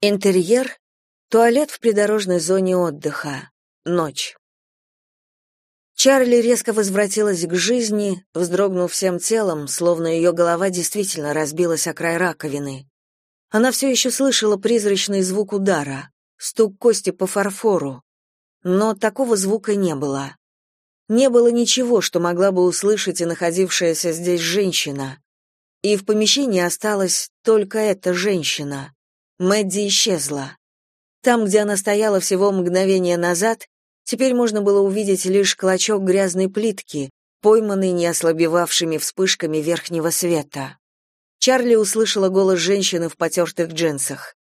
Интерьер — туалет в придорожной зоне отдыха. Ночь. Чарли резко возвратилась к жизни, вздрогнув всем телом, словно ее голова действительно разбилась о край раковины. Она все еще слышала призрачный звук удара, стук кости по фарфору, но такого звука не было. Не было ничего, что могла бы услышать и находившаяся здесь женщина. И в помещении осталась только эта женщина. Мэдди исчезла. Там, где она стояла всего мгновение назад, теперь можно было увидеть лишь клочок грязной плитки, пойманный неослабевавшими вспышками верхнего света. Чарли услышала голос женщины в потертых джинсах.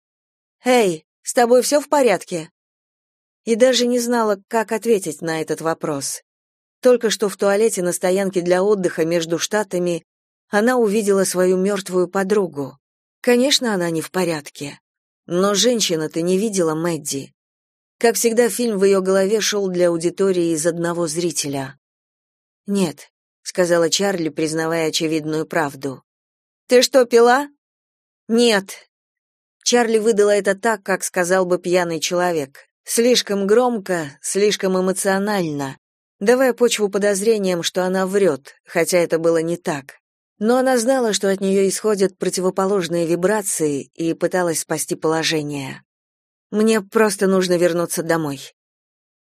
«Эй, с тобой все в порядке?» И даже не знала, как ответить на этот вопрос. Только что в туалете на стоянке для отдыха между штатами она увидела свою мертвую подругу. Конечно, она не в порядке. Но женщина-то не видела Мэдди. Как всегда, фильм в ее голове шел для аудитории из одного зрителя. «Нет», — сказала Чарли, признавая очевидную правду. «Ты что, пила?» «Нет». Чарли выдала это так, как сказал бы пьяный человек. Слишком громко, слишком эмоционально, давая почву подозрениям, что она врет, хотя это было не так но она знала, что от нее исходят противоположные вибрации и пыталась спасти положение. Мне просто нужно вернуться домой.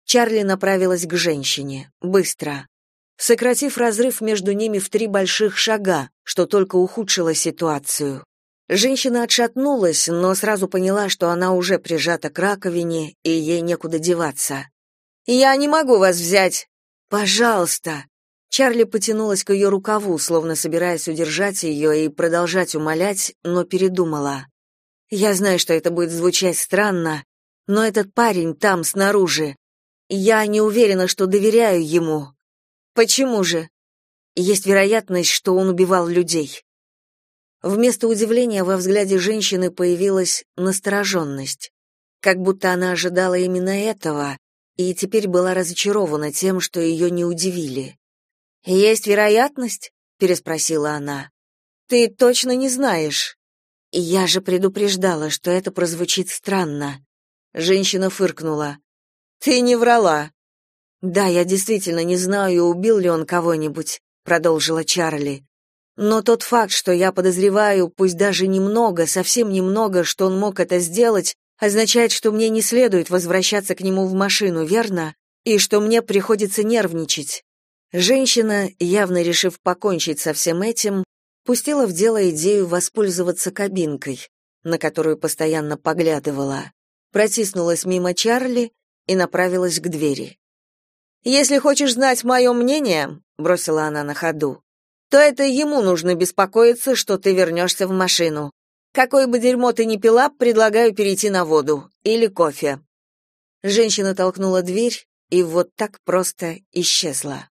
Чарли направилась к женщине, быстро, сократив разрыв между ними в три больших шага, что только ухудшило ситуацию. Женщина отшатнулась, но сразу поняла, что она уже прижата к раковине, и ей некуда деваться. «Я не могу вас взять!» «Пожалуйста!» Чарли потянулась к ее рукаву, словно собираясь удержать ее и продолжать умолять, но передумала. Я знаю, что это будет звучать странно, но этот парень там снаружи. Я не уверена, что доверяю ему. Почему же? Есть вероятность, что он убивал людей. Вместо удивления во взгляде женщины появилась настороженность, как будто она ожидала именно этого и теперь была разочарована тем, что ее не удивили. Есть вероятность? переспросила она. Ты точно не знаешь. Я же предупреждала, что это прозвучит странно. Женщина фыркнула. Ты не врала. Да, я действительно не знаю, убил ли он кого-нибудь, продолжила Чарли. Но тот факт, что я подозреваю, пусть даже немного, совсем немного, что он мог это сделать, означает, что мне не следует возвращаться к нему в машину, верно? И что мне приходится нервничать. Женщина, явно решив покончить со всем этим, пустила в дело идею воспользоваться кабинкой, на которую постоянно поглядывала, протиснулась мимо Чарли и направилась к двери. «Если хочешь знать мое мнение», — бросила она на ходу, «то это ему нужно беспокоиться, что ты вернешься в машину. Какое бы дерьмо ты ни пила, предлагаю перейти на воду или кофе». Женщина толкнула дверь и вот так просто исчезла.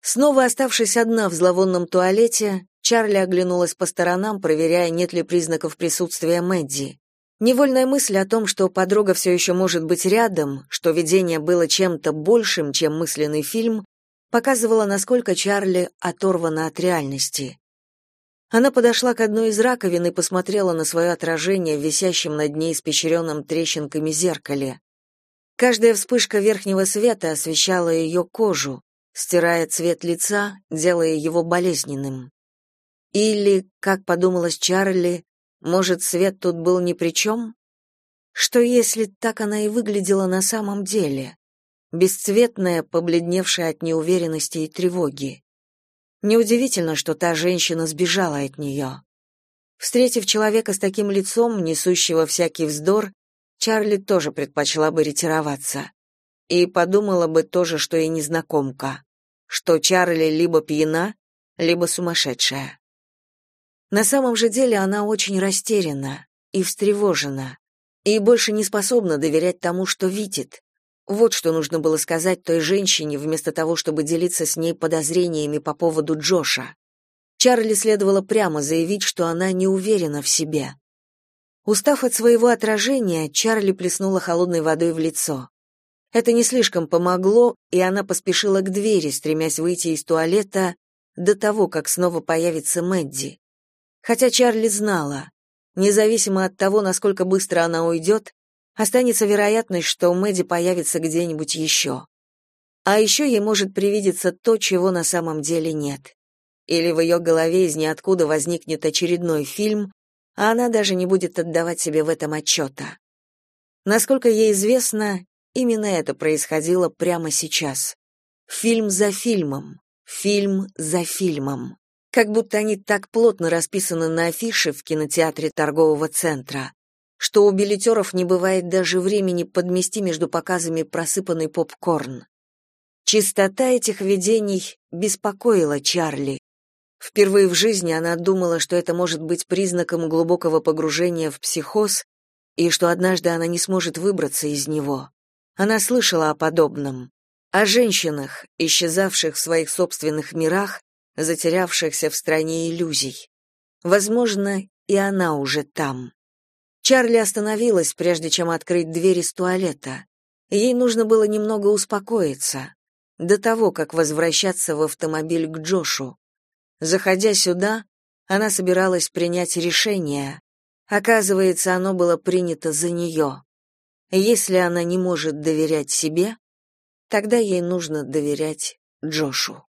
Снова оставшись одна в зловонном туалете, Чарли оглянулась по сторонам, проверяя, нет ли признаков присутствия Мэдди. Невольная мысль о том, что подруга все еще может быть рядом, что видение было чем-то большим, чем мысленный фильм, показывала, насколько Чарли оторвана от реальности. Она подошла к одной из раковин и посмотрела на свое отражение в висящем над ней испещренном трещинками зеркале. Каждая вспышка верхнего света освещала ее кожу, стирая цвет лица, делая его болезненным. Или, как подумалось Чарли, может, свет тут был ни при чем? Что если так она и выглядела на самом деле? Бесцветная, побледневшая от неуверенности и тревоги. Неудивительно, что та женщина сбежала от нее. Встретив человека с таким лицом, несущего всякий вздор, Чарли тоже предпочла бы ретироваться. И подумала бы тоже, что и незнакомка что Чарли либо пьяна, либо сумасшедшая. На самом же деле она очень растеряна и встревожена, и больше не способна доверять тому, что видит. Вот что нужно было сказать той женщине, вместо того, чтобы делиться с ней подозрениями по поводу Джоша. Чарли следовало прямо заявить, что она не уверена в себе. Устав от своего отражения, Чарли плеснула холодной водой в лицо. Это не слишком помогло, и она поспешила к двери, стремясь выйти из туалета до того, как снова появится Мэдди. Хотя Чарли знала, Независимо от того, насколько быстро она уйдет, останется вероятность, что Мэдди появится где-нибудь еще. А еще ей может привидеться то, чего на самом деле нет. Или в ее голове из ниоткуда возникнет очередной фильм, а она даже не будет отдавать себе в этом отчета. Насколько ей известно, именно это происходило прямо сейчас. Фильм за фильмом, фильм за фильмом. Как будто они так плотно расписаны на афише в кинотеатре торгового центра, что у билетеров не бывает даже времени подмести между показами просыпанный попкорн. Чистота этих видений беспокоила Чарли. Впервые в жизни она думала, что это может быть признаком глубокого погружения в психоз и что однажды она не сможет выбраться из него. Она слышала о подобном, о женщинах, исчезавших в своих собственных мирах, затерявшихся в стране иллюзий. Возможно, и она уже там. Чарли остановилась, прежде чем открыть дверь из туалета. Ей нужно было немного успокоиться, до того, как возвращаться в автомобиль к Джошу. Заходя сюда, она собиралась принять решение. Оказывается, оно было принято за нее. Если она не может доверять себе, тогда ей нужно доверять Джошу.